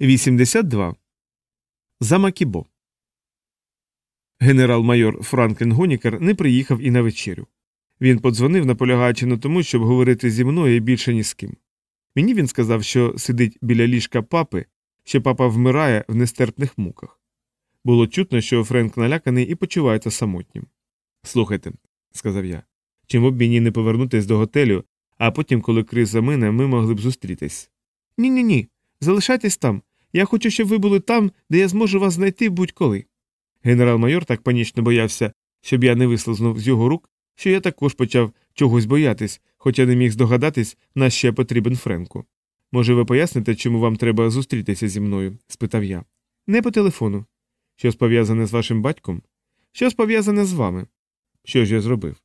82. Замакібо. Генерал-майор Франклін Гонікер не приїхав і на вечерю. Він подзвонив, наполягаючи на тому, щоб говорити зі мною більше ні з ким. Мені він сказав, що сидить біля ліжка папи, що папа вмирає в нестерпних муках. Було чутно, що Френк наляканий і почувається самотнім. Слухайте, сказав я, чим б мені не повернутись до готелю, а потім, коли криза мине, ми могли б зустрітись. Ні, ні, ні. Залишайтесь там. Я хочу, щоб ви були там, де я зможу вас знайти будь-коли. Генерал-майор так панічно боявся, щоб я не вислизнув з його рук, що я також почав чогось боятись, хоча не міг здогадатись, на що я потрібен Френку. Може, ви поясните, чому вам треба зустрітися зі мною? спитав я. Не по телефону. Щось пов'язане з вашим батьком? Щось пов'язане з вами. Що ж я зробив?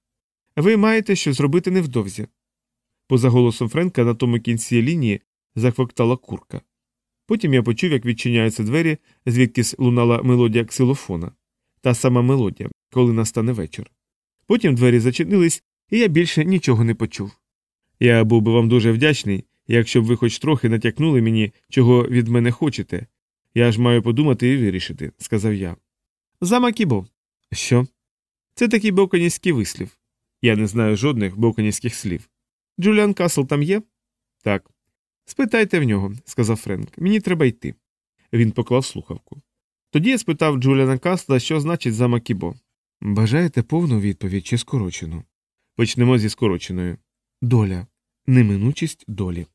Ви маєте щось зробити невдовзі. Поза голосом Френка на тому кінці лінії заквоктала курка. Потім я почув, як відчиняються двері, звідкись лунала мелодія ксилофона. Та сама мелодія, коли настане вечір. Потім двері зачинились, і я більше нічого не почув. Я був би вам дуже вдячний, якщо б ви хоч трохи натякнули мені, чого від мене хочете. Я ж маю подумати і вирішити, сказав я. Замакібо. Що? Це такий боконівський вислів. Я не знаю жодних боконівських слів. Джуліан Касл там є? Так. Спитайте в нього, сказав Френк. Мені треба йти. Він поклав слухавку. Тоді я спитав Джуліана Касла, що значить замакібо. Бажаєте повну відповідь чи скорочену? Почнемо зі скороченою. Доля. Неминучість долі.